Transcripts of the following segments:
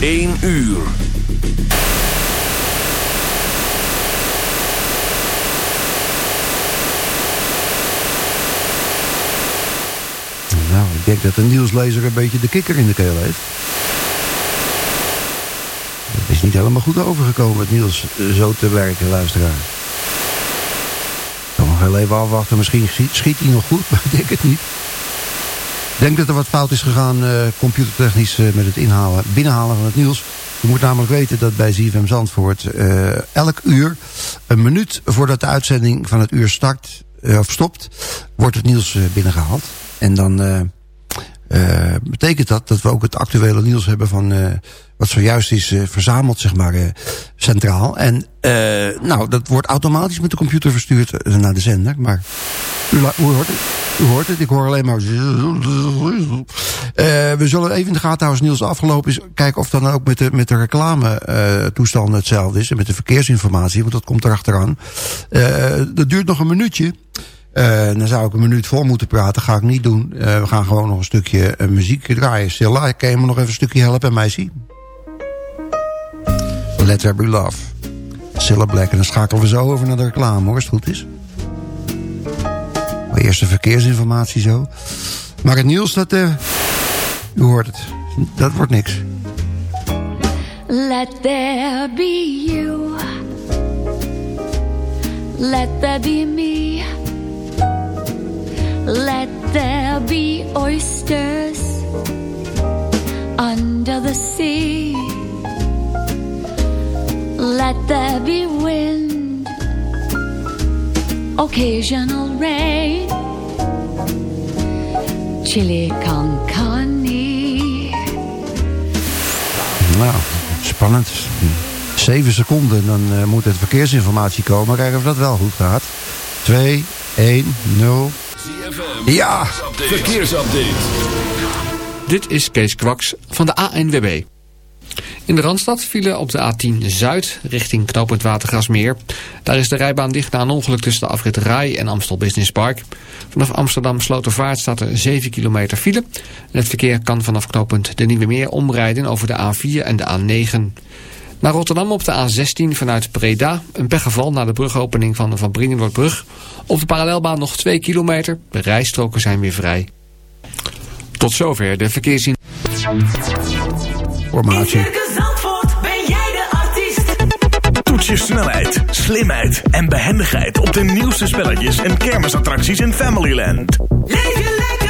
1 uur. Nou, ik denk dat de nieuwslezer een beetje de kikker in de keel heeft. Het is niet helemaal goed overgekomen, het nieuws eh, zo te werken, luisteraar. Ik kan nog heel even afwachten, misschien schiet, schiet hij nog goed, maar ik denk het niet. Denk dat er wat fout is gegaan, uh, computertechnisch, uh, met het inhalen, binnenhalen van het nieuws. Je moet namelijk weten dat bij ZFM Zandvoort uh, elk uur, een minuut voordat de uitzending van het uur start, of stopt, wordt het nieuws binnengehaald. En dan uh, betekent dat dat we ook het actuele nieuws hebben van uh, wat zojuist is uh, verzameld, zeg maar, centraal. En nou, dat wordt automatisch met de computer verstuurd naar de zender. Maar u, u, hoort het, u hoort het, ik hoor alleen maar... we zullen even in de gaten houden als nieuws afgelopen is. Kijken of dan ook met de, met de reclame toestanden hetzelfde is. En met de verkeersinformatie, want dat komt erachteraan. dat duurt nog een minuutje. Uh, dan zou ik een minuut vol moeten praten. Ga ik niet doen. Uh, we gaan gewoon nog een stukje uh, muziek draaien. Stella, ik kan je me nog even een stukje helpen, meisje? Let There Be Love. Cilla Black. En dan schakelen we zo over naar de reclame, hoor, als het goed is. Maar eerst de verkeersinformatie zo. Maar het nieuws, dat... u hoort het. Dat wordt niks. Let there be you. Let there be me. Let there be oysters under the sea. Let there be wind, occasional rain, chili con carne. Nou, spannend. Zeven seconden, dan uh, moet het verkeersinformatie komen. Kijken of dat wel goed gaat. 2, 1, 0. ZFM. Ja. Verkeersupdate. Dit is Kees Kwaks van de ANWB. In de Randstad vielen op de A10 Zuid richting knooppunt Watergrasmeer. Daar is de rijbaan dicht na een ongeluk tussen de afrit Rai en Amstel Business Park. Vanaf Amsterdam Slotervaart staat er 7 kilometer file. En het verkeer kan vanaf knooppunt de Nieuwe Meer omrijden over de A4 en de A9. Naar Rotterdam op de A16 vanuit Breda. Een pechgeval na de brugopening van de Van Brienenoordbrug. Op de parallelbaan nog 2 kilometer. De rijstroken zijn weer vrij. Tot zover de verkeersin. Formatie. Zandvoort ben jij de artiest. Toets je snelheid, slimheid en behendigheid op de nieuwste spelletjes en kermisattracties in Familyland. Leef je lekker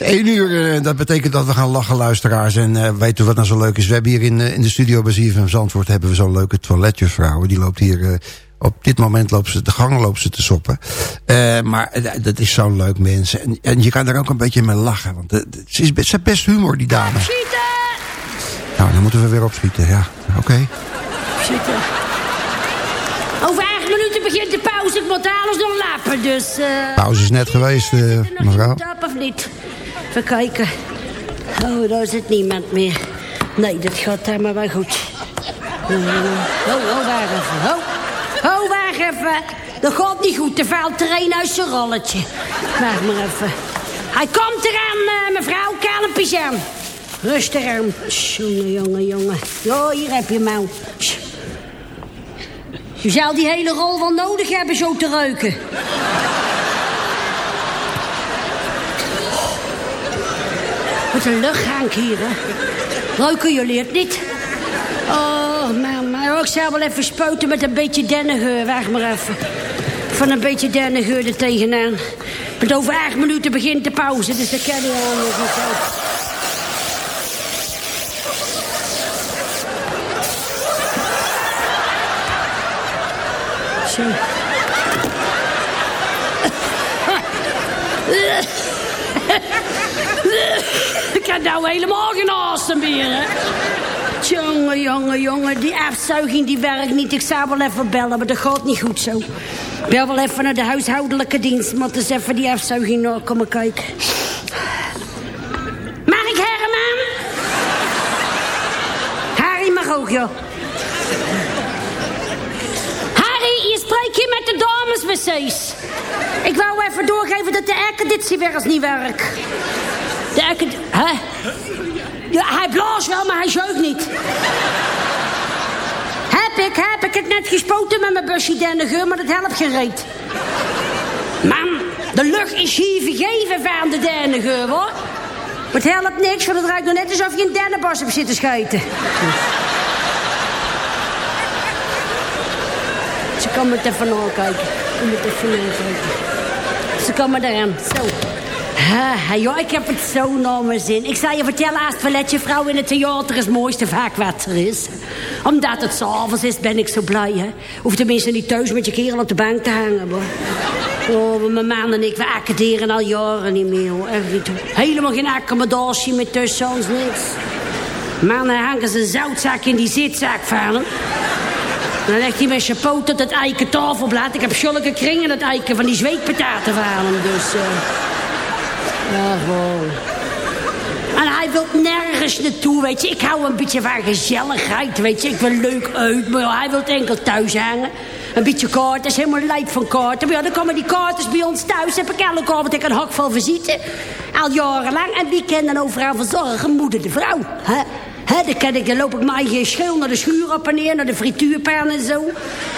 is één uur en dat betekent dat we gaan lachen, luisteraars. En uh, weet u wat nou zo leuk is? We hebben hier in, uh, in de studio bij ZFM Zandvoort... hebben we zo'n leuke toiletjuffrouw. Die loopt hier... Uh, op dit moment loopt ze de gang loopt ze te soppen. Maar dat is zo'n leuk mens. En, en je kan er ook een beetje mee lachen. Want ze, is best, ze heeft best humor, die dame. Schieten! Nou, dan moeten we weer opschieten, ja. Oké. Okay. Schieten. Over acht minuten begint de pauze. Ik moet alles nog lappen, dus... eh Pauze is net geweest, eh, mevrouw. of niet? Even kijken. Oh, daar zit niemand meer. Nee, dat gaat helemaal wel goed. Eh, Oh, oh, wacht even. Oh, oh, wacht even. Dat gaat niet goed. Valt er een uit zijn rolletje. Wacht maar even. Hij komt eraan, eh, mevrouw. Kalmpjes aan. Rustig aan. Jongen, jongen, jongen. Ja, hier heb je. Sst. Je zou die hele rol wel nodig hebben zo te ruiken. Wat een luchthank hier, hè. Ruiken jullie het niet? Oh, maar ik zou wel even spuiten met een beetje dennengeur. Wacht maar even. Van een beetje dennengeur er tegenaan. Want over acht minuten begint de pauze, dus dat kan je al nog niet zo. Heb nou helemaal geen asem meer, hè. Jongen, jongen, jongen, die afzuiging die werkt niet. Ik zou wel even bellen, maar dat gaat niet goed zo. Ik bel wel even naar de huishoudelijke dienst, maar eens even die afzuiging naar komen kijken. Mag ik Herman? Harry mag ook, joh. Harry, je spreekt hier met de dameswc's. Ik wou even doorgeven dat de airconditie weer eens niet werkt. Hè? Hij blaast wel, maar hij zeugt niet. heb ik, heb ik het net gespoten met mijn busje dennengeur, maar dat helpt geen reet. Man, de lucht is hier vergeven van de dennengeur, hoor. Maar het helpt niks, want het ruikt nog net alsof je een dennenbos hebt zitten schijten. Ze kan me moet even nakijken. Ze kan me eraan. Zo. Ha, ja, ik heb het zo naar mijn zin. Ik zal je vertellen, als het valletje vrouw in het theater is het mooiste vaak wat er is. Omdat het s'avonds is, ben ik zo blij, hè. Hoef tenminste niet thuis met je kerel op de bank te hangen, hoor. Oh, mijn man en ik, we accorderen al jaren niet meer, hoor. Helemaal geen accommodatie meer tussen ons, niks. Mannen hangen zijn zoutzak in die zitzak van hem. Dan legt hij met zijn poot tot het eiken tafelblad. Ik heb zulke kringen dat eiken van die zweetpataten van hem, dus... eh ja, gewoon. En hij wil nergens naartoe, weet je. Ik hou een beetje van gezelligheid, weet je. Ik wil leuk uit, maar hij wil enkel thuis hangen. Een beetje kaarten, is helemaal lijp van kaarten. Maar ja, dan komen die kaartens bij ons thuis. Heb ik elke avond ik een hak van visite. Al jarenlang. En wie kan dan overal verzorgen? Moeder de vrouw. Hè? Hè, dan, ik, dan loop ik mij geen schil naar de schuur op en neer, naar de frituurpan en zo.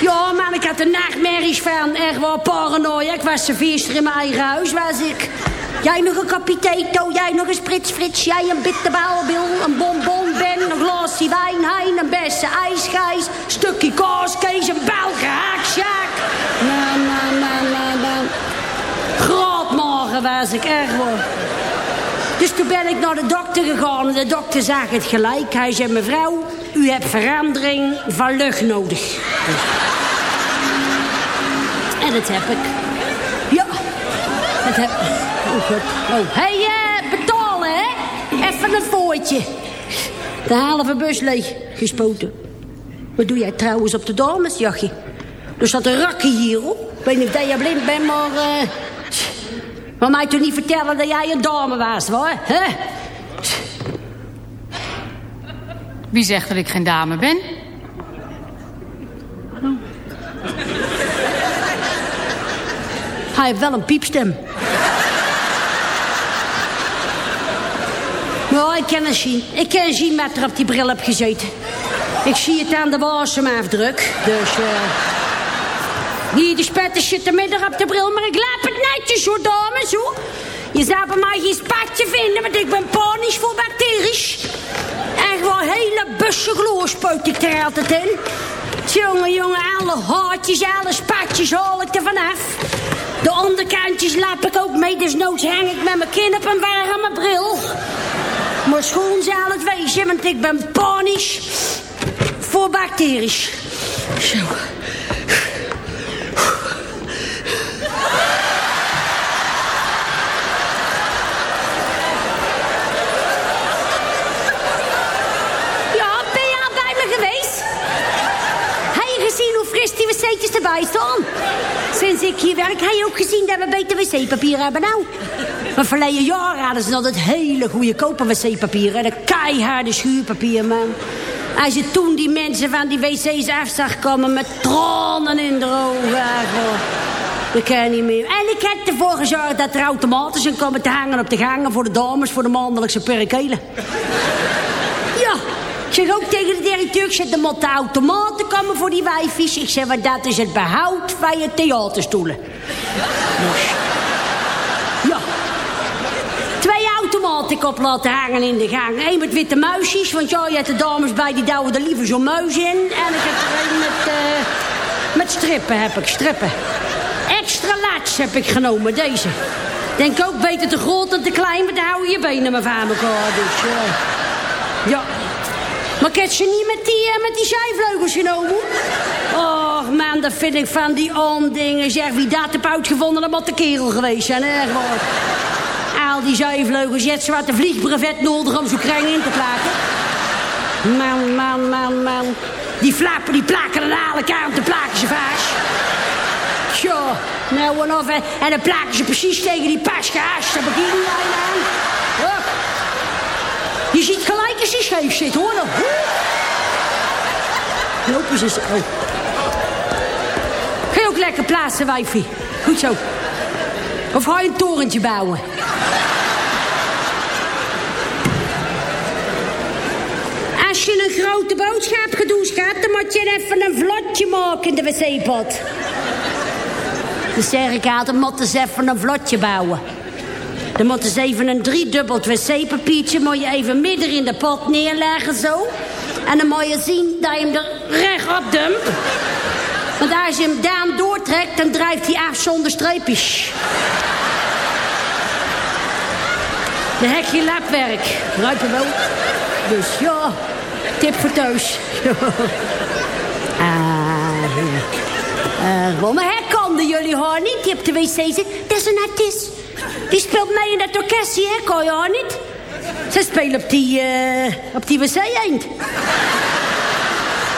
Ja, man, ik had er nachtmerries van. Echt wel paranoia. Ik was serveerster in mijn eigen huis, was ik. Jij nog een capiteto, jij nog een spritsfrits, jij een bitterbalbil, een bonbon ben, een glaasje wijn, hein, een beste ijsgijs, stukje kaaskees, een Belgen haaksjaak. Nou, nou, nou, nou, nou. Grootmorgen was ik, echt hoor. Dus toen ben ik naar de dokter gegaan en de dokter zag het gelijk. Hij zei, mevrouw, u hebt verandering van lucht nodig. En dat heb ik. Ja, dat heb ik. Oh, goed. Oh, hé, hey, eh, betalen, hè? Even een voortje. De halve bus leeg gespoten. Wat doe jij trouwens op de damesjachtje? Er staat een rakkie hier, hoor. Ik weet niet of jij blind bent, maar... eh maar mij toch niet vertellen dat jij een dame was, hoor. hè? Wie zegt dat ik geen dame ben? Hij heeft wel een piepstem. Ja, ik kan het zien. Ik kan zien met er op die bril heb gezeten. Ik zie het aan de wasemafdruk. Dus, eh... Hier, de spetters zitten midden op de bril, maar ik laat het netjes hoor, dames, hoor. Je zou bij mij geen spatje vinden, want ik ben panisch voor bacterisch. Echt wel hele bussen gloor spuit ik er altijd in. Jongen, jongen, alle haartjes, alle spatjes haal ik er vanaf. De onderkantjes lap ik ook mee, dus noods hang ik met mijn kin op een warme bril. Maar schoon zal het wezen, want ik ben panisch voor bacterisch. Zo. Ja, ben je al me geweest? Heb je gezien hoe fris die wc'tjes erbij staan. Sinds ik hier werk, heb je ook gezien dat we beter wc-papier hebben nou. Maar verleden jaar hadden ze altijd hele goede kopen wc-papier. En een keiharde schuurpapier, man. Als je toen die mensen van die wc's af zag komen met tranen in de ogen. Dat kan niet meer. En ik heb ervoor gezorgd dat er automaten zijn komen te hangen op de gangen... voor de dames, voor de maandelijkse perikelen. Ja, ik zeg ook tegen de directeur... ik zeg, er moeten automaten komen voor die wijfies. Ik zeg, maar dat is het behoud van je theaterstoelen ja. Twee automaten ik op laten hangen in de gang. Eén met witte muisjes, want ja, je hebt de dames bij... die douwen er liever zo'n muis in. En ik heb er een met, eh, met strippen, heb ik, strippen. Extra laats heb ik genomen, deze. Denk ook beter te groot dan te klein, want dan hou je je benen maar van elkaar. Dus, eh, ja. Maar ik heb ze niet met die, eh, met die zijvleugels genomen. Och man, dat vind ik van die ondingen. Zeg, wie dat heb uitgevonden, dat moet de kerel geweest zijn. Echt waar. Die zijvleugels, je hebt zwarte vliegbrevet nodig om zo'n kreng in te plakken. Man, man, man, man. Die flappen, die plakken aan alle kanten, plakken ze vast. Tja, nou en of. En dan plakken ze precies tegen die pas gehaast. Dat begin niet aan. Je ziet gelijk als je scheef zit, hoor. dan. Lopen ze... Oh. Ga je ook lekker plaatsen, wijfie. Goed zo. Of ga je een torentje bouwen? Je grote boodschap gedoucht gaat, dan moet je even een vlotje maken in de wc-pot. Dan zeg ik altijd, moeten ze even een vlotje bouwen. Dan moeten ze even een driedubbeld wc-papiertje... moet je even midden in de pot neerleggen, zo. En dan moet je zien dat je hem er recht op dumpt. Want als je hem daan doortrekt, dan drijft hij af zonder streepjes. Dan heb je lapwerk. Je wel. Dus ja, tip voor thuis. ah, uh, jullie haar niet? Die op de wc zit. Dat is een artiest. Die speelt mee in dat orkestje, hè? Kan je haar niet? Ze spelen op die, eh, op die wc eend.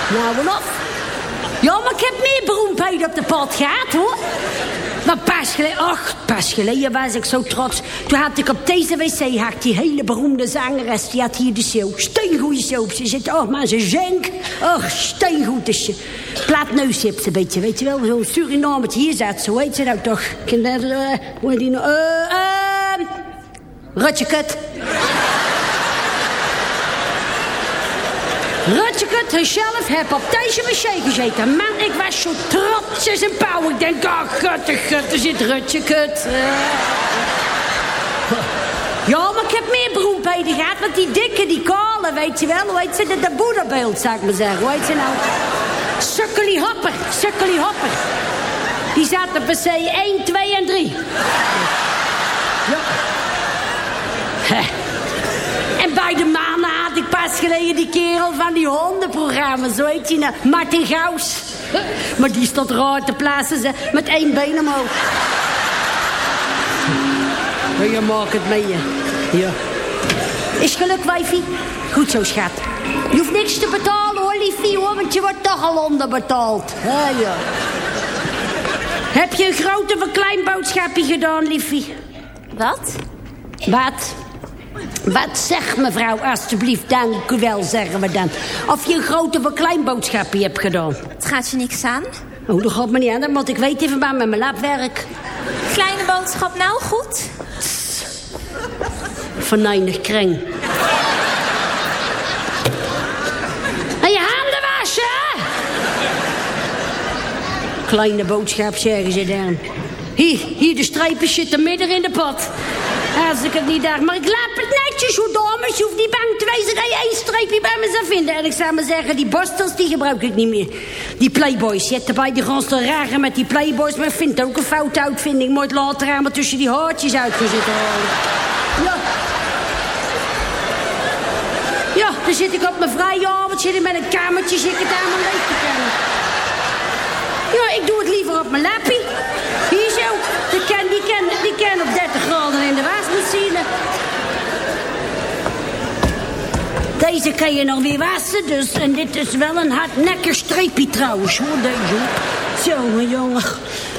nou, wel af. Ja, maar ik heb meer beroemdheden op de pad gehad, hoor. Maar pas geleden, ach, pas geleden was ik zo trots. Toen had ik op deze wc had die hele beroemde zangeres, die had hier de show. Steengoede show. Ze zit, oh maar ze zenk. Och, steengoed is ze. Plaatneus ze een beetje, weet je wel. Zo'n Surinamert hier zat, zo heet ze nou toch. Kinder, uh, hoe heet die nou? Eh, eh, Rutjekut. Rutjekut zichzelf heb op deze wc gezeten. Man, ik was zo trots als een pauw. Ik denk, oh, gutte, gut, er zit Rutjekut. Uh. Ja, maar ik heb meer beroemdheden gehad. Want die dikke, die kale, weet je wel. Hoe heet ze? De, de boeddhabeeld, zou ik maar zeggen. Hoe heet ze nou? Sukkelie Hopper. Sukkelie Hopper. Die zat op wc 1, 2 en 3. Ja. Heh. En bij de mannen geleden die kerel van die hondenprogramma. Zo heet hij nou. Martin Gaus. Maar die stond raar te plaatsen, ze, met één been omhoog. Maar je maakt het mee, hè. Ja. Is geluk, wijfie? Goed zo, schat. Je hoeft niks te betalen, hoor, liefie, hoor. Want je wordt toch al onderbetaald. Ja, ja. Heb je een groot of een klein boodschapje gedaan, liefie? Wat? Wat? Wat zeg mevrouw, alstublieft, dank u wel, zeggen we dan. Of je een groot of een klein boodschapje hebt gedaan. Het gaat je niks aan? Oh, dat gaat me niet aan, dat moet ik weten even maar met mijn labwerk. Kleine boodschap nou goed? Venijnig kring. En je handen wassen! Kleine boodschap, zeggen ze dan. Hier, hier, de streepjes zitten midden in de pot. Als ik het niet dacht. Maar ik laat het netjes, hoe dames. Je hoeft niet bang te wezen dat je één streepje bij me zou vinden. En ik zou maar zeggen, die borstels, die gebruik ik niet meer. Die playboys. Je hebt erbij die gaan te ragen met die playboys. Maar ik vind het ook een foute uitvinding. Moet later aan maar tussen die haartjes uitgezet halen. Ja. Ja, dan zit ik op mijn vrije avond. Zit met een kamertje, zit ik het aan mijn leeg te kennen. Ja, ik doe het liever op mijn lappie. Hier zo. Die kan, die kan, die kan op 30 graden in de wasmachine. Deze kan je nog weer wassen, dus. En dit is wel een hardnekkig streepje trouwens, hoor, deze. Jongen, jongen.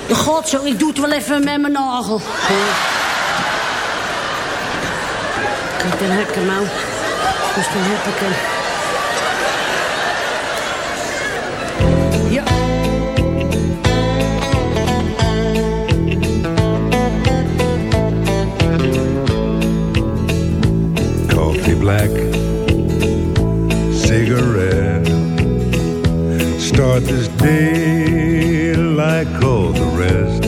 De god zo, ik doe het wel even met mijn nagel. Kijk, dan heb ik hem. Dus dan. Start this day like all the rest.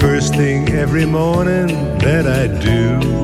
First thing every morning that I do,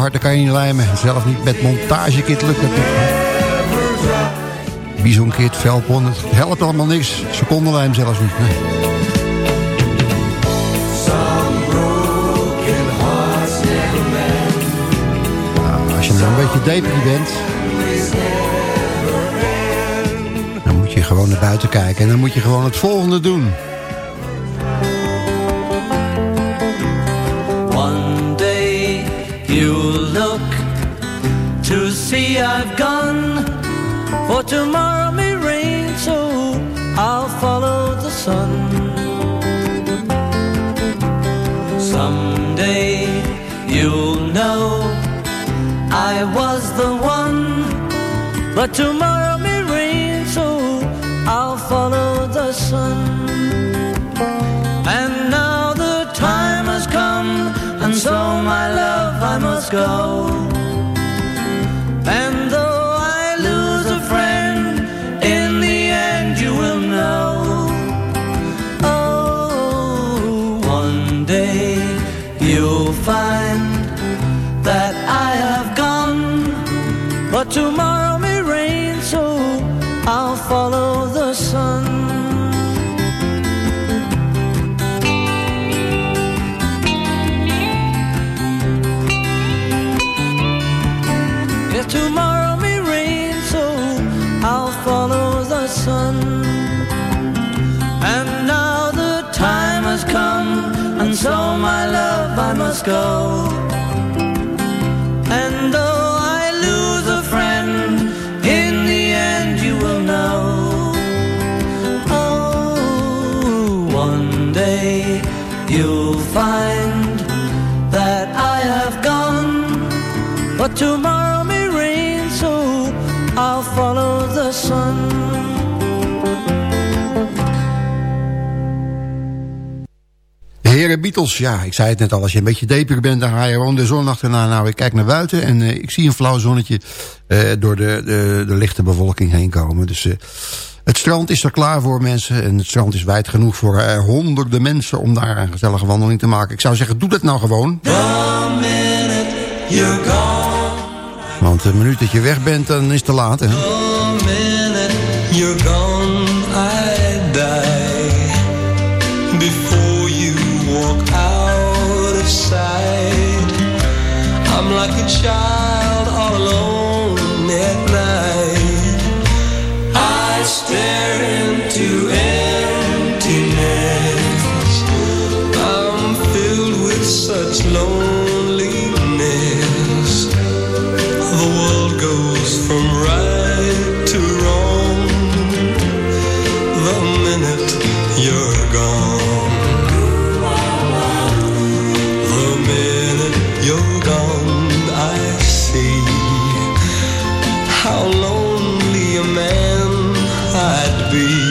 Harten kan je niet lijmen. Zelf niet met montagekiet lukt het niet. Bisonkit, velpon, het helpt allemaal niks. Secondenlijm zelfs niet. Nee. Als je nou een beetje depri bent... dan moet je gewoon naar buiten kijken. En dan moet je gewoon het volgende doen. See I've gone, for tomorrow may rain, so I'll follow the sun. Someday you'll know I was the one, but tomorrow may rain, so I'll follow the sun. And now the time has come, and so my love I must go. Tomorrow may rain, so I'll follow the sun. Yes, tomorrow may rain, so I'll follow the sun. And now the time has come, and so my love I must go. Find that I have gone, but tomorrow may rain, so I'll follow the sun. Heren Beatles, ja, ik zei het net al. Als je een beetje depri bent, dan ga je gewoon de zon achterna. Nou, ik kijk naar buiten en eh, ik zie een flauw zonnetje... eh, door de, de, de lichte bewolking heen komen. Dus eh, het strand is er klaar voor mensen. En het strand is wijd genoeg voor eh, honderden mensen... om daar een gezellige wandeling te maken. Ik zou zeggen, doe dat nou gewoon. Want een minuut dat je weg bent, dan is het te laat, hè? How lonely a man I'd be.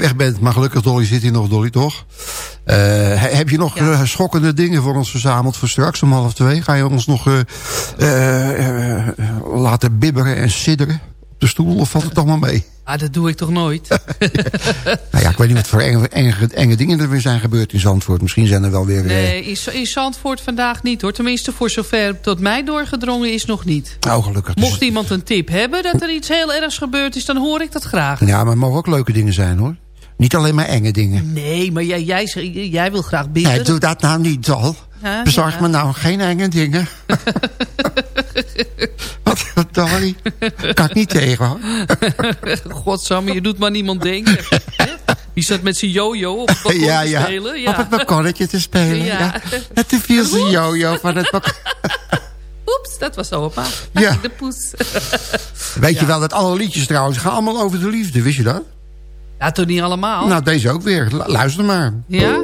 Je weg bent. Maar gelukkig, Dolly, zit hier nog, Dolly, toch? Eh, he- heb je nog eh, schokkende dingen voor ons verzameld voor straks om half twee? Ga je ons nog eh, laten bibberen en sidderen op de stoel? Of valt het toch maar mee? Ah, dat doe ik toch nooit? Nou ja, ik weet niet wat voor enge, enge, enge dingen er weer zijn gebeurd in Zandvoort. Misschien zijn er wel weer... Nee, in, in Zandvoort vandaag niet hoor. Tenminste, voor zover tot mij doorgedrongen is nog niet. oh, gelukkig. Dus- Mocht iemand een tip hebben dat er iets heel ergs gebeurd is... dan hoor ik dat graag. Ja, maar het mogen ook leuke dingen zijn, hoor. Niet alleen maar enge dingen. Nee, maar jij, jij, jij wil graag bieden. Nee, doe dat nou niet. Ja, Bezorg ja. me nou geen enge dingen. wat, wat, Dolly? Kan ik niet tegen, hoor. Godsamme, je doet maar niemand denken. Die staat met zijn jojo op het balkon ja, te ja. spelen. Ja. Op het balkonnetje te spelen. Ja. Ja. En toen viel zijn jojo van het balkon. Oeps, dat was opa. Ja. De poes. Weet je wel dat alle liedjes trouwens gaan allemaal over de liefde, wist je dat? Ja, toch niet allemaal? Nou, deze ook weer. Lu- Luister maar. Ja?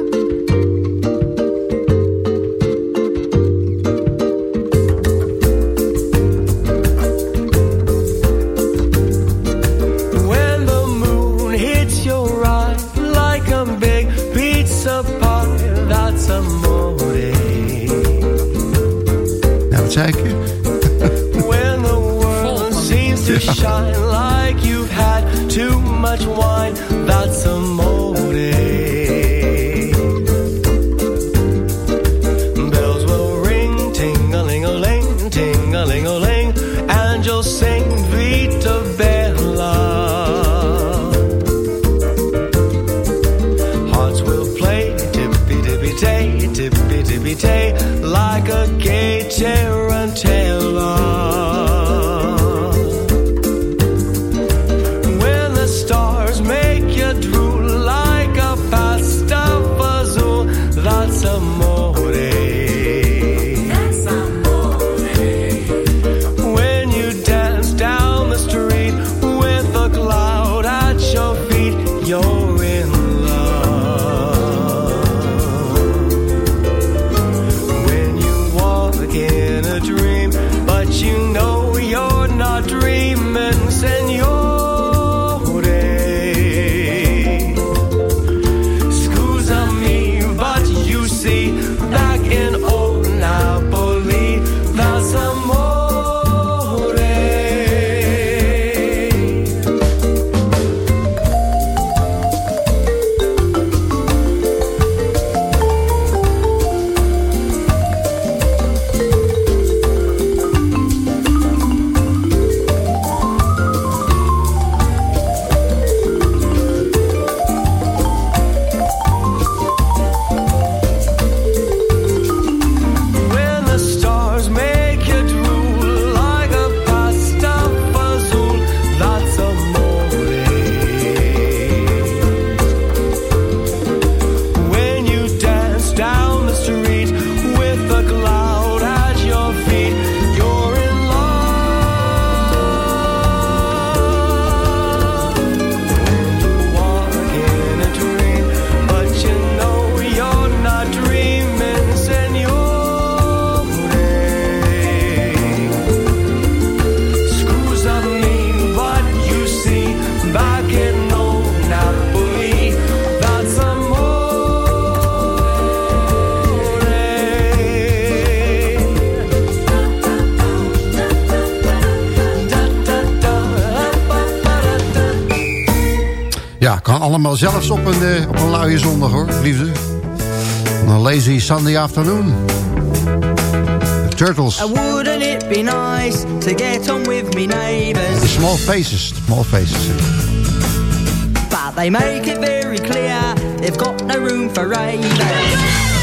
helemaal zelfs op een, eh, op een luie zondag hoor, liefde. Een lazy Sunday afternoon. The Turtles. Wouldn't it be nice to get on with me neighbors? The small faces, small faces. But they make it very clear, they've got no room for ravers.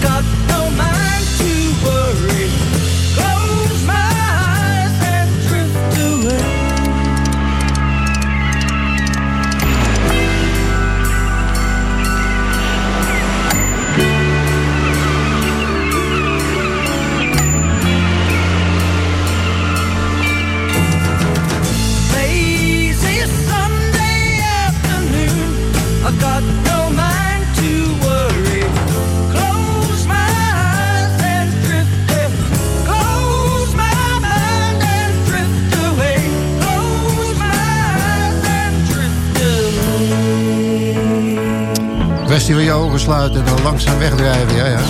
got afsluiten en dan langzaam wegdrijven. Ja, ja.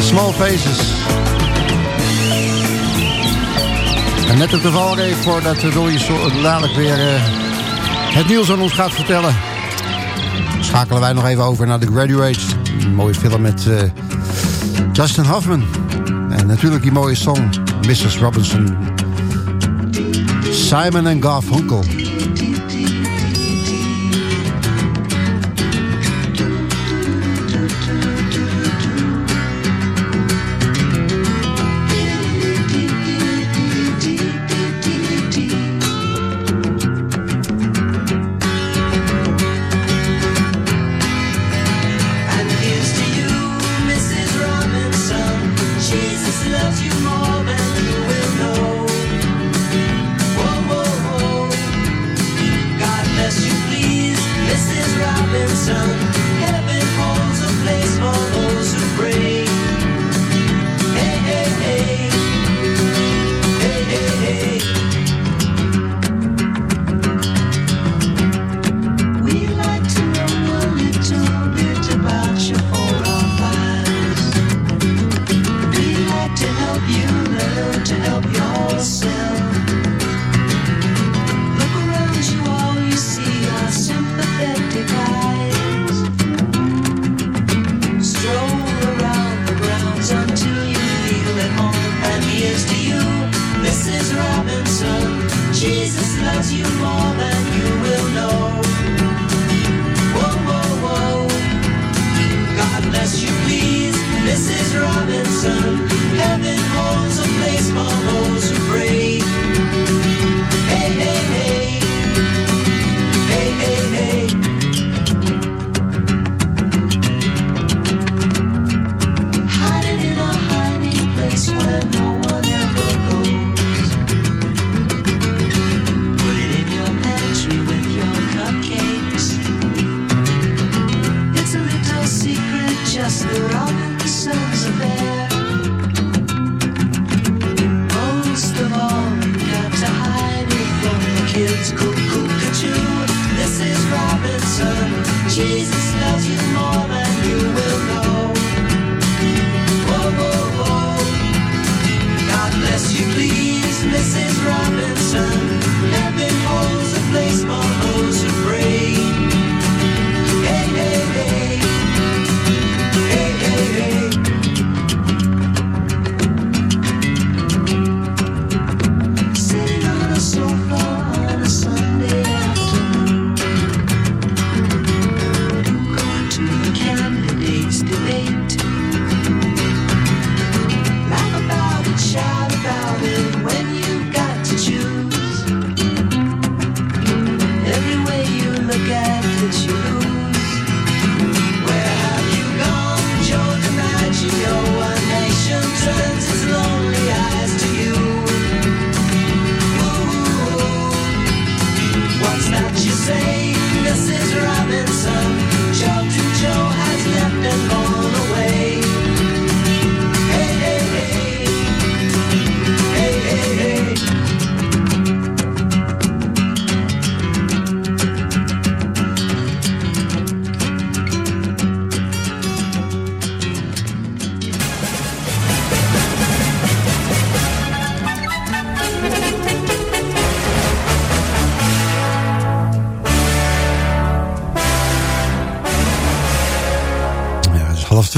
Small Faces. En net op de valreep voordat Roy dadelijk weer uh, het nieuws aan ons gaat vertellen. Schakelen wij nog even over naar The Graduates. Een mooie film met eh, Justin Hoffman. En natuurlijk die mooie song Mrs. Robinson. Simon en Garfunkel.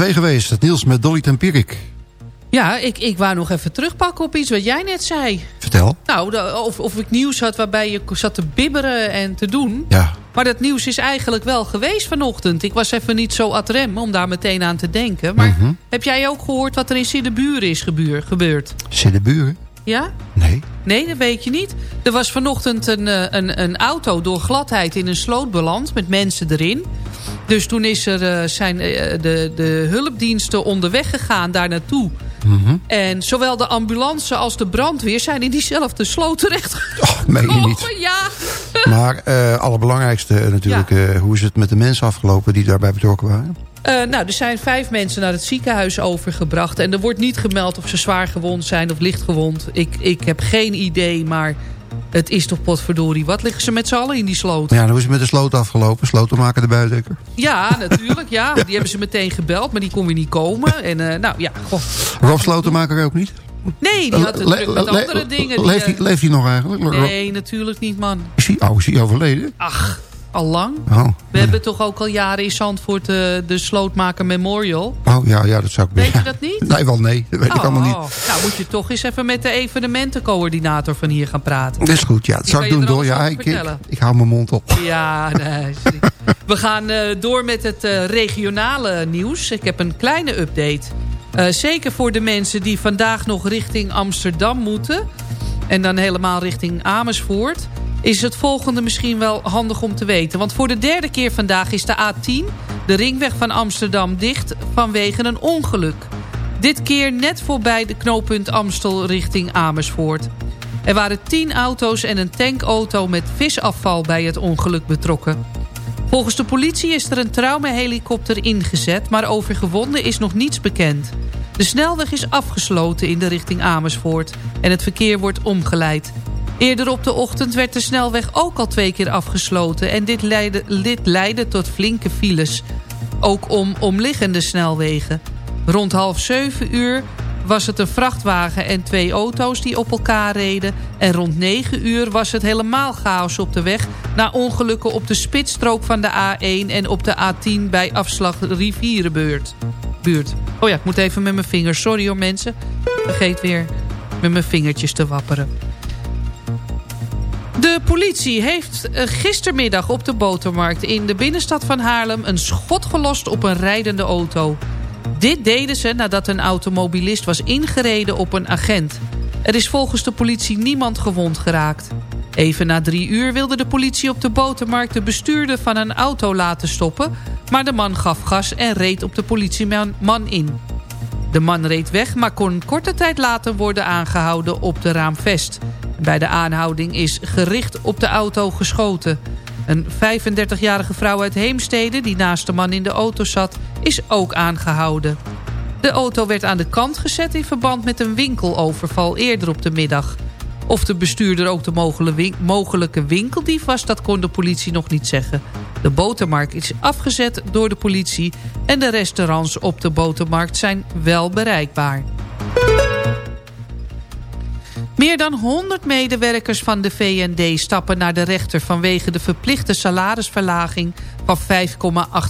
Twee geweest. Het Niels met Dolly Tempierik. Ja, ik, ik wou nog even terugpakken op iets wat jij net zei. Vertel. Nou, of, of ik nieuws had waarbij je zat te bibberen en te doen. Ja. Maar dat nieuws is eigenlijk wel geweest vanochtend. Ik was even niet zo ad rem om daar meteen aan te denken. Maar Mhm. heb jij ook gehoord wat er in Siddeburen is gebuur- gebeurd? Buren? Ja? Nee. Nee, dat weet je niet. Er was vanochtend een, eh, een, een auto door gladheid in een sloot beland met mensen erin. Dus toen is er, eh, zijn eh, de, de hulpdiensten onderweg gegaan daar naartoe. Mhm. En zowel de ambulance als de brandweer zijn in diezelfde sloot terecht. Meen je niet. Oh, ja. Maar eh allerbelangrijkste natuurlijk, hoe is het met de mensen afgelopen die daarbij betrokken waren? Nou, er zijn vijf mensen naar het ziekenhuis overgebracht. En er wordt niet gemeld of ze zwaar gewond zijn of licht gewond. Ik, ik heb geen idee, maar het is toch potverdorie. Wat liggen ze met z'n allen in die sloot? Ja, hoe is het met de sloot afgelopen? Slotenmaker de buitendekker? Ja, natuurlijk. Ja. Die hebben ze meteen gebeld, maar die kon weer niet komen. En eh, nou ja, goh. Rob Slotenmaker ook niet? Nee, die had het druk met andere dingen. Leeft, eh, hij, leeft hij nog eigenlijk? Nee, natuurlijk niet, man. Is hij, oh, is hij overleden? Ach, al lang. Oh, We hebben toch ook al jaren in Zandvoort eh, de Slootmaker Memorial. oh ja, ja, dat zou ik Weet je dat niet? Nee, wel nee. Dat weet ik Oh, allemaal niet. Nou, moet je toch eens even met de evenementencoördinator van hier gaan praten. Dat is goed, ja. Dat Die zou ik doen, door. Ja, ik, ik, hou mijn mond op. Ja, nee. We gaan eh, door met het eh, regionale nieuws. Ik heb een kleine update. Zeker voor de mensen die vandaag nog richting Amsterdam moeten... en dan helemaal richting Amersfoort... is het volgende misschien wel handig om te weten. Want voor de derde keer vandaag is de A10... de ringweg van Amsterdam dicht vanwege een ongeluk. Dit keer net voorbij de knooppunt Amstel richting Amersfoort. Er waren tien auto's en een tankauto met visafval bij het ongeluk betrokken. Volgens de politie is er een traumahelikopter ingezet... maar over gewonden is nog niets bekend. De snelweg is afgesloten in de richting Amersfoort... en het verkeer wordt omgeleid. Eerder op de ochtend werd de snelweg ook al twee keer afgesloten... en dit leidde, leidde tot flinke files. Ook om omliggende snelwegen. Rond half zeven uur was het een vrachtwagen en twee auto's die op elkaar reden. En rond 9 uur was het helemaal chaos op de weg... na ongelukken op de spitsstrook van de A1 en op de A10 bij afslag Rivierenbuurt. Buurt. Oh ja, ik moet even met mijn vingers. Sorry hoor mensen. Vergeet weer met mijn vingertjes te wapperen. De politie heeft eh, gistermiddag op de botermarkt in de binnenstad van Haarlem... een schot gelost op een rijdende auto. Dit deden ze nadat een automobilist was ingereden op een agent. Er is volgens de politie niemand gewond geraakt. Even na drie uur wilde de politie op de botermarkt de bestuurder van een auto laten stoppen... maar de man gaf gas en reed op de politieman man in. De man reed weg, maar kon korte tijd later worden aangehouden op de Raamvest. Bij de aanhouding is gericht op de auto geschoten. Een 35-jarige vrouw uit Heemstede, die naast de man in de auto zat, is ook aangehouden. De auto werd aan de kant gezet in verband met een winkeloverval eerder op de middag. Of de bestuurder ook de mogelijke winkeldief was, dat kon de politie nog niet zeggen. De botermarkt is afgezet door de politie en de restaurants op de botermarkt zijn wel bereikbaar. Meer dan 100 medewerkers van de VND stappen naar de rechter... vanwege de verplichte salarisverlaging van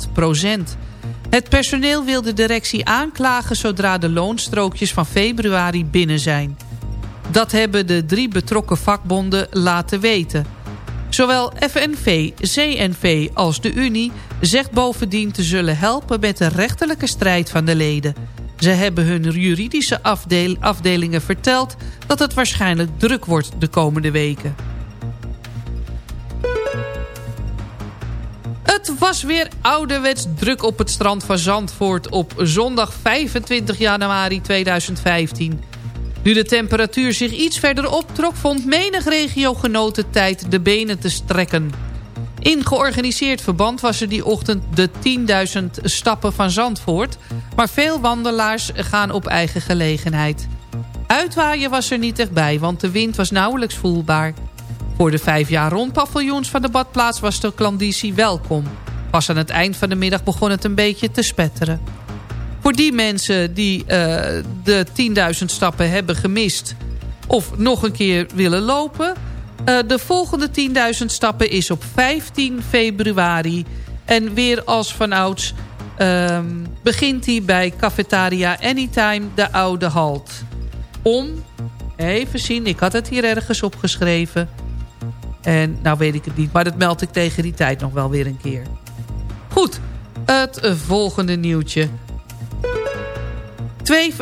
5,8 procent. Het personeel wil de directie aanklagen... zodra de loonstrookjes van februari binnen zijn. Dat hebben de drie betrokken vakbonden laten weten. Zowel FNV, CNV als de Unie zegt bovendien te zullen helpen... met de rechterlijke strijd van de leden... Ze hebben hun juridische afdel afdelingen verteld dat het waarschijnlijk druk wordt de komende weken. Het was weer ouderwets druk op het strand van Zandvoort op zondag 25 januari 2015. Nu de temperatuur zich iets verder optrok, vond menig regiogenoot tijd de benen te strekken. In georganiseerd verband was er die ochtend de 10.000 stappen van Zandvoort... maar veel wandelaars gaan op eigen gelegenheid. Uitwaaien was er niet echt bij, want de wind was nauwelijks voelbaar. Voor de vijf jaar rond paviljoens van de badplaats was de klanditie welkom. Pas aan het eind van de middag begon het een beetje te spetteren. Voor die mensen die uh, de 10.000 stappen hebben gemist... of nog een keer willen lopen... Uh, de volgende 10.000 stappen is op 15 februari. En weer als vanouds uh, begint hij bij Cafetaria Anytime, de Oude Halt. Om, even zien, ik had het hier ergens opgeschreven. En nou weet ik het niet, maar dat meld ik tegen die tijd nog wel weer een keer. Goed, het volgende nieuwtje. Twee...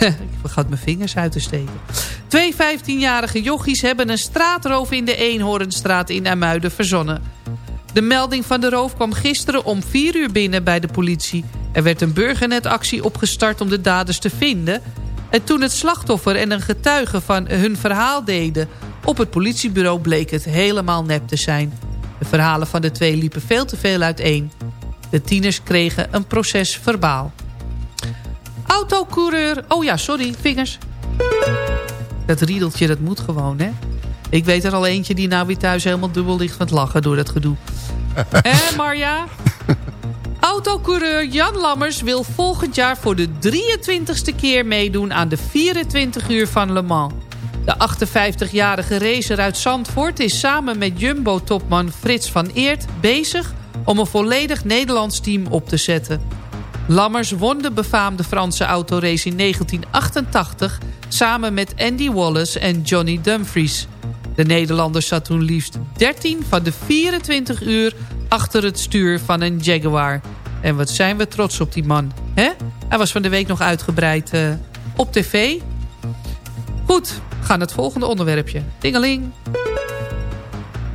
ik vergat mijn vingers uit te steken. Twee 15-jarige jochies hebben een straatroof in de Eenhoornstraat in Amuiden verzonnen. De melding van de roof kwam gisteren om 4 uur binnen bij de politie. Er werd een burgernetactie opgestart om de daders te vinden. En toen het slachtoffer en een getuige van hun verhaal deden... op het politiebureau bleek het helemaal nep te zijn. De verhalen van de twee liepen veel te veel uiteen. De tieners kregen een proces verbaal. Autocoureur... Oh ja, sorry, vingers. Dat riedeltje, dat moet gewoon, hè? Ik weet er al eentje die nou weer thuis helemaal dubbel ligt van het lachen door dat gedoe. Hé, Marja? Autocoureur Jan Lammers wil volgend jaar voor de 23ste keer meedoen aan de 24 uur van Le Mans. De 58-jarige racer uit Zandvoort is samen met Jumbo-topman Frits van Eert bezig om een volledig Nederlands team op te zetten. Lammers won de befaamde Franse autorace in 1988 samen met Andy Wallace en Johnny Dumfries. De Nederlander zat toen liefst 13 van de 24 uur achter het stuur van een Jaguar. En wat zijn we trots op die man. hè? Hij was van de week nog uitgebreid uh, op tv. Goed, gaan naar het volgende onderwerpje. Dingeling.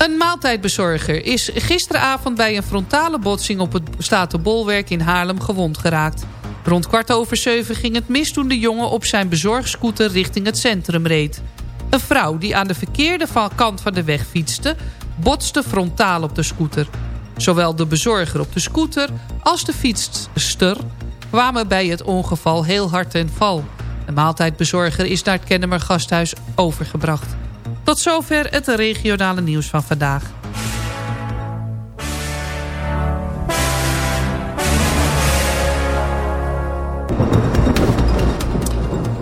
Een maaltijdbezorger is gisteravond bij een frontale botsing op het Statenbolwerk in Haarlem gewond geraakt. Rond kwart over zeven ging het mis toen de jongen op zijn bezorgscooter richting het centrum reed. Een vrouw die aan de verkeerde kant van de weg fietste... botste frontaal op de scooter. Zowel de bezorger op de scooter als de fietster kwamen bij het ongeval heel hard ten val. De maaltijdbezorger is naar het Kennemer gasthuis overgebracht. Tot zover het regionale nieuws van vandaag.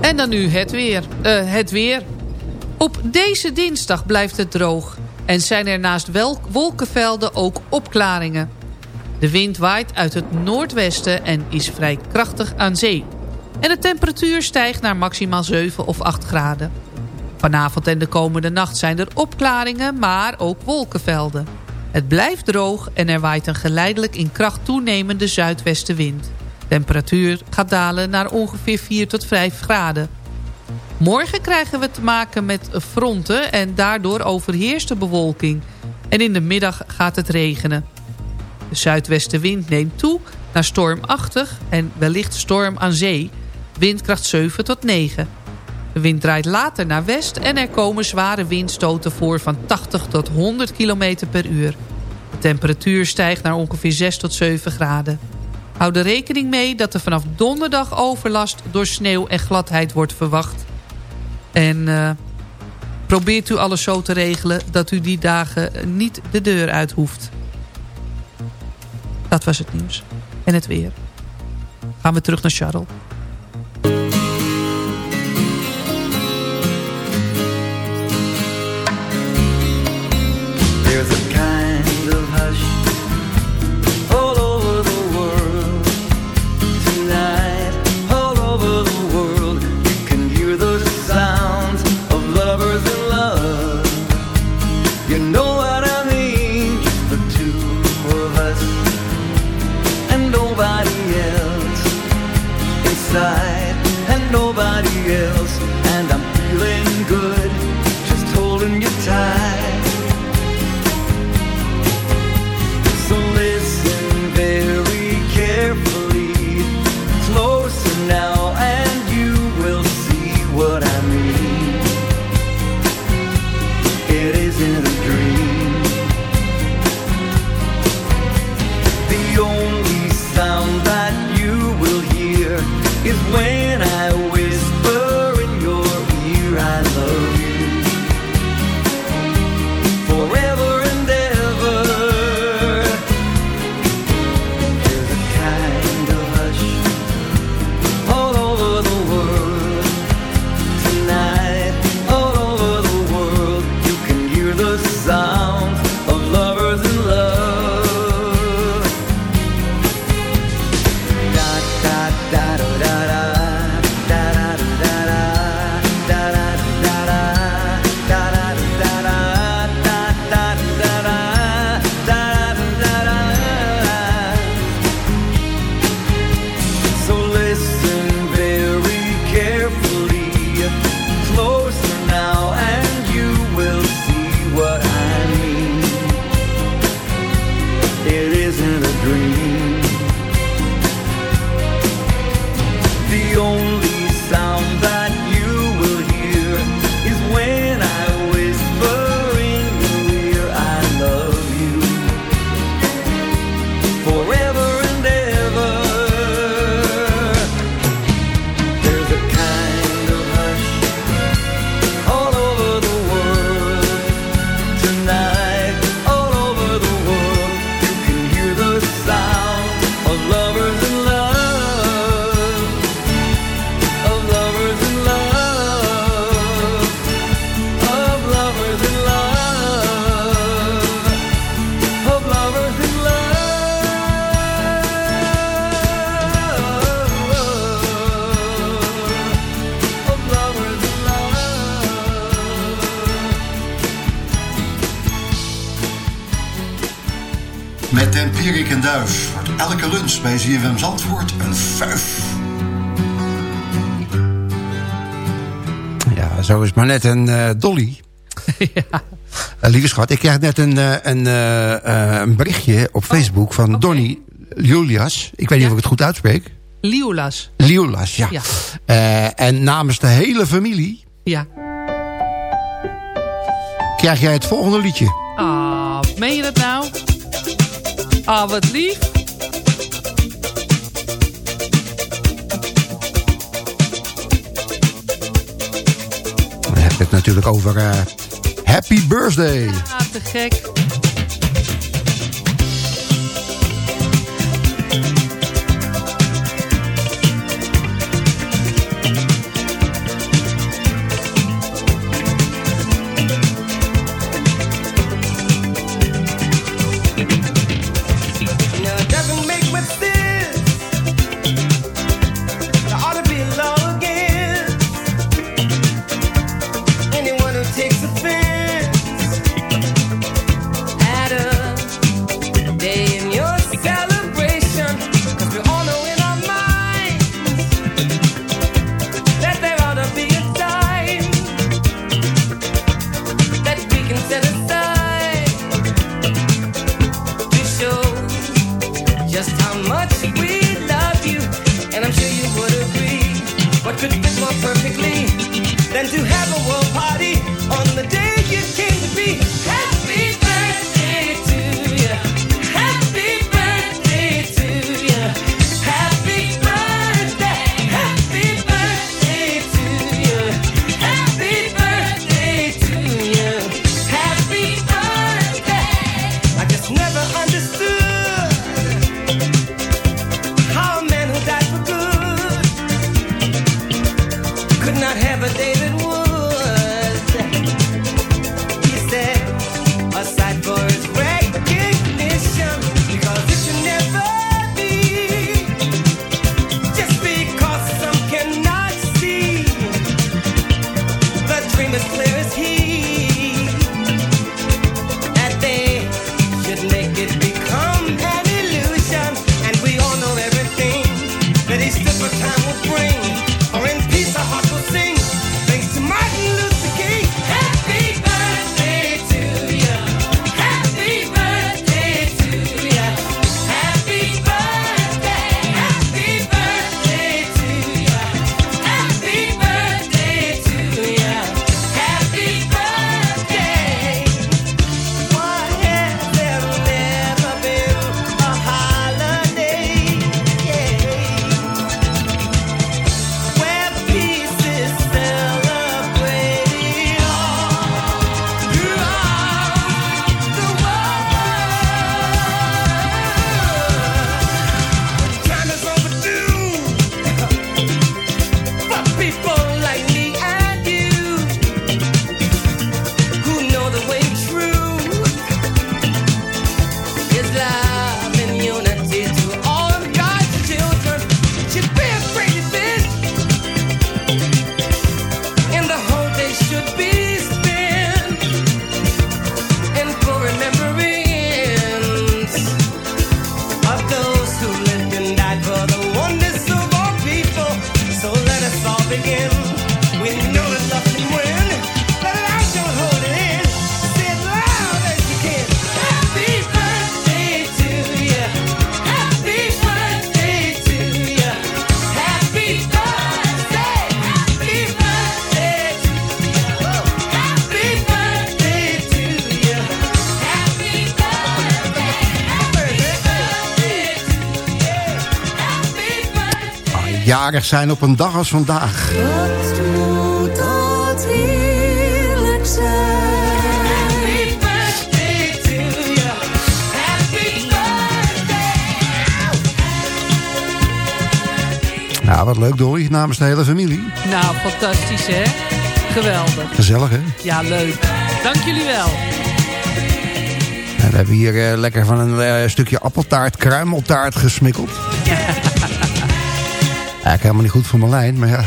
En dan nu het weer. Uh, het weer. Op deze dinsdag blijft het droog. En zijn er naast wolkenvelden ook opklaringen. De wind waait uit het noordwesten en is vrij krachtig aan zee. En de temperatuur stijgt naar maximaal 7 of 8 graden. Vanavond en de komende nacht zijn er opklaringen, maar ook wolkenvelden. Het blijft droog en er waait een geleidelijk in kracht toenemende zuidwestenwind. Temperatuur gaat dalen naar ongeveer 4 tot 5 graden. Morgen krijgen we te maken met fronten en daardoor overheerst de bewolking. En in de middag gaat het regenen. De zuidwestenwind neemt toe naar stormachtig en wellicht storm aan zee. Windkracht 7 tot 9. De wind draait later naar west en er komen zware windstoten voor van 80 tot 100 km per uur. De temperatuur stijgt naar ongeveer 6 tot 7 graden. Houd er rekening mee dat er vanaf donderdag overlast door sneeuw en gladheid wordt verwacht. En uh, probeert u alles zo te regelen dat u die dagen niet de deur uit hoeft. Dat was het nieuws. En het weer. Gaan we terug naar Charles. maar net een eh, dolly. ja. Eh, lieve schat, ik krijg net een, eh, een, een berichtje op oh, Facebook van. Donny Julias. Ik weet niet of ik het goed uitspreek. Liulas. Liulas, ja. en namens de hele familie... Ja. Krijg jij het volgende liedje. Ah, oh, meen je dat nou? Ah, wat lief. heb het natuurlijk over eh, Happy Birthday. Gek. zijn op een dag als vandaag. Nou, wat leuk Dolly, namens de hele familie. Nou, fantastisch hè. Geweldig. Gezellig hè? Ja, leuk. Dank jullie wel. We hebben hier eh, lekker van een eh, stukje appeltaart, kruimeltaart gesmikkeld. Eigenlijk helemaal niet goed voor mijn lijn, maar ja. Ah,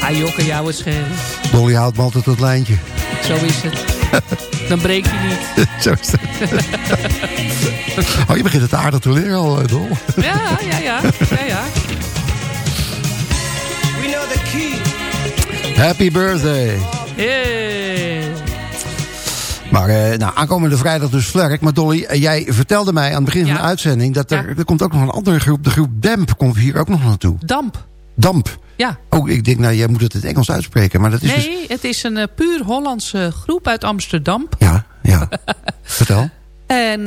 hij jokken, jou het schelen. Dolly houdt me altijd het lijntje. Zo is het. Dan breek je niet. Zo is het. oh, je begint het aardig te leren al, eh, Dol. ja, ja, ja. ja, ja. We know the key. Happy birthday. Yeah. Maar eh, nou, aankomende vrijdag dus Flerk. Maar Dolly, eh, jij vertelde mij aan het begin van de uitzending... dat er, er komt ook nog een andere groep. De groep Damp komt hier ook nog naartoe. Damp. Damp. Ja. Oh, ik denk, nou, jij moet het in het Engels uitspreken. Maar dat is dus... Nee, het is een eh, puur Hollandse groep uit Amsterdam. Ja, ja. Vertel. En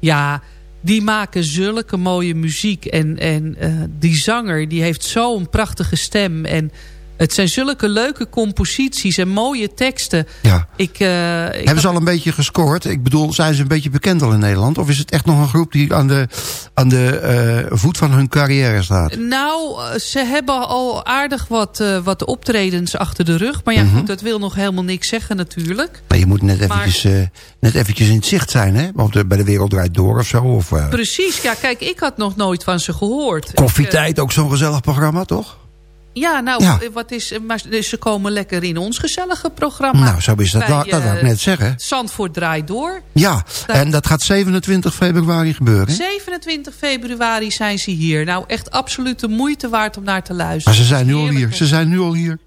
ja, die maken zulke mooie muziek. En, en die zanger, die heeft zo'n prachtige stem. En het zijn zulke leuke composities en mooie teksten. Ja. Ik, eh, ik Hebben had- ze al een beetje gescoord? Ik bedoel, zijn ze een beetje bekend al in Nederland? Of is het echt nog een groep die aan de, aan de eh, voet van hun carrière staat? Nou, eh, ze hebben al aardig wat, wat optredens achter de rug. Maar ja, Mhm. goed, dat wil nog helemaal niks zeggen natuurlijk. Maar je moet net eventjes, net eventjes in het zicht zijn, hè? Want bij de Wereld Draait Door of zo. Of, Precies, ja, kijk, ik had nog nooit van ze gehoord. Koffietijd, ook zo'n gezellig programma, toch? Ja, nou, Ja. eh, wat is, eh, maar ze komen lekker in ons gezellige programma. Nou, zo is dat. Bij, dat wou ik eh, net zeggen. Zandvoort draait door. Ja, en dat gaat 27 februari gebeuren. hè? 27 februari zijn ze hier. Nou, echt absoluut de moeite waard om naar te luisteren. Maar ze zijn nu al hier. Ze zijn nu al hier.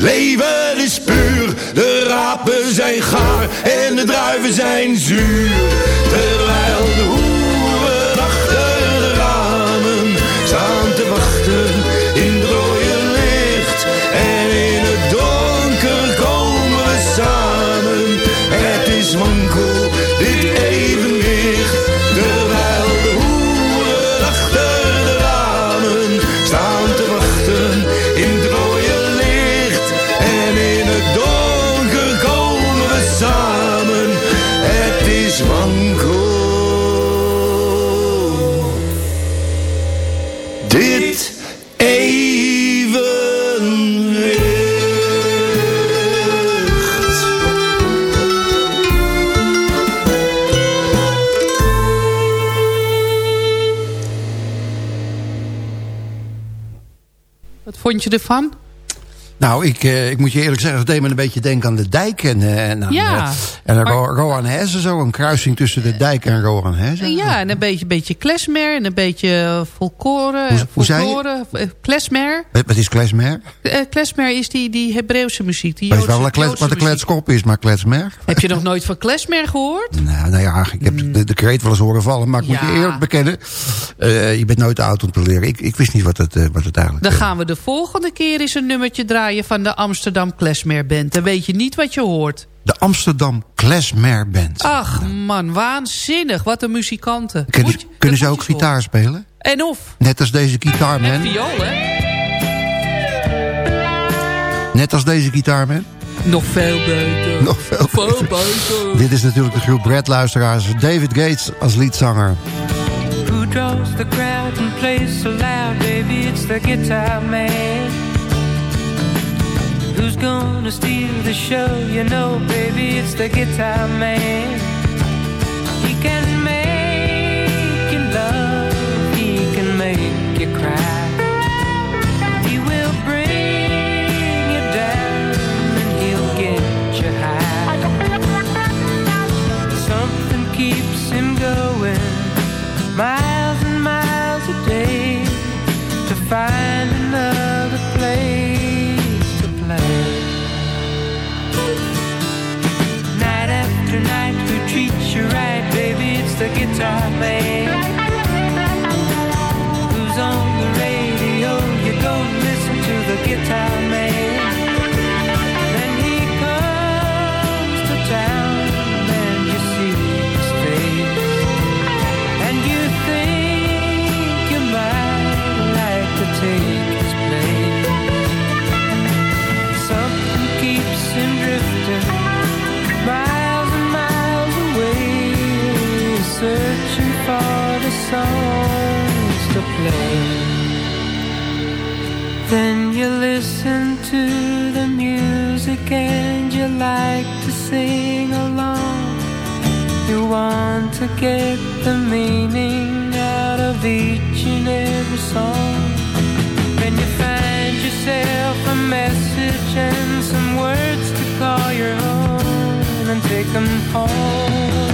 Leven is puur. De rapen zijn gaar en de druiven zijn zuur. Ervan? Nou, ik, eh, ik moet je eerlijk zeggen, het deed me een beetje denken aan de dijk. En, eh, en aan, Ja, eh, en aan Ro- Roan Hesse, zo een kruising tussen de dijk en Roan Hesse. Ja, en een beetje, beetje klezmer en een beetje folklore. Hoe- hoe zei je? eh, klezmer. Wat is klezmer? Eh, klezmer is die, die Hebreeuwse muziek. Die Weet Joodse- wel wat een kletskop is, maar kletsmer? Heb je nog nooit van klezmer gehoord? Nou, nou ja, ik heb de, de kreet wel eens horen vallen. Maar ik moet je eerlijk bekennen... Eh, je bent nooit oud om te leren. Ik, ik wist niet wat het, wat het eigenlijk Dan gaan we de volgende keer eens een nummertje draaien... van de Amsterdam Klesmer Band. Dan weet je niet wat je hoort. De Amsterdam Klesmer Band. Ach man, waanzinnig. Wat een muzikanten. Kunnen, Moet je- kunnen ze ook gitaar spelen? En of. Net als deze En gitaarman? viool, hè? Net als deze gitaarman? Nog veel beter. Nog veel Veel beter. Dit is natuurlijk de groep Brad luisteraars. David Gates als liedzanger. Who draws the crowd and plays so loud, baby? It's the guitar man. Who's gonna steal the show? You know, baby, it's the guitar man. He can make you love, he can make you cry. Guitar man. Then you listen to the music and you like to sing along. You want to get the meaning out of each and every song. Then you find yourself a message and some words to call your own and take them home.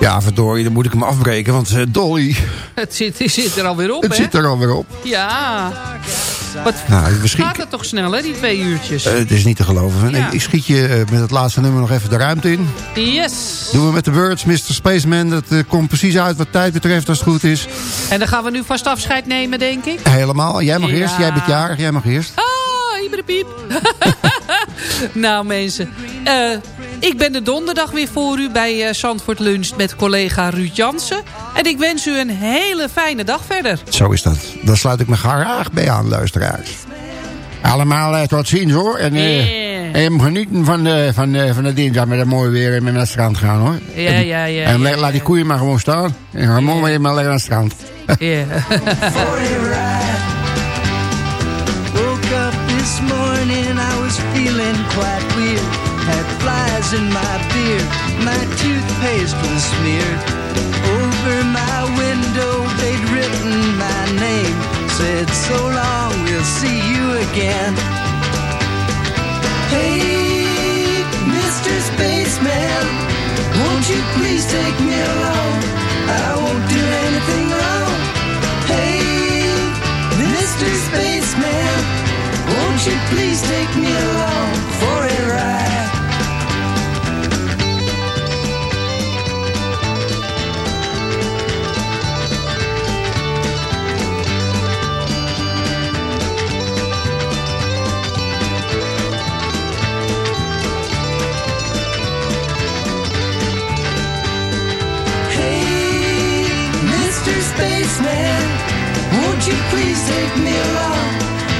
Ja, verdorie, dan moet ik hem afbreken. Want eh, Dolly, Het zit, het zit er alweer op, het hè? zit er alweer op. Ja. Wat Nou, misschien... gaat het toch snel, hè, die twee uurtjes? Eh, het is niet te geloven. Ja. Ik, ik schiet je eh, met het laatste nummer nog even de ruimte in. Yes. Doen we met de Birds, Mr. Spaceman. Dat komt precies uit wat tijd betreft als het goed is. En dan gaan we nu vast afscheid nemen, denk ik. Helemaal. Jij mag Ja. eerst. Jij bent jarig. Jij mag eerst. Ah, iebere nou mensen, eh, ik ben de donderdag weer voor u bij eh Zandvoort Lunch met collega Ruud Jansen. En ik wens u een hele fijne dag verder. Zo is dat. Dan sluit ik me graag bij aan, luisteraars. Allemaal eh, tot ziens hoor. En, eh, en genieten van de, van, de, van de dinsdag met het mooie weer en met naar het strand gaan hoor. Ja, en, ja, ja, En ja, la- laat die koeien maar gewoon staan. En ga morgen maar lekker naar het strand. Yeah. This morning, I was feeling quite weird. Had flies in my beard, my toothpaste was smeared. Over my window, they'd written my name. Said, so long, we'll see you again. Hey, Mr. Spaceman, won't you please take me along? I won't do anything wrong. Hey, Mr. Spaceman, won't you please take me along for a ride? Hey, Mr. Spaceman, won't you please take me along?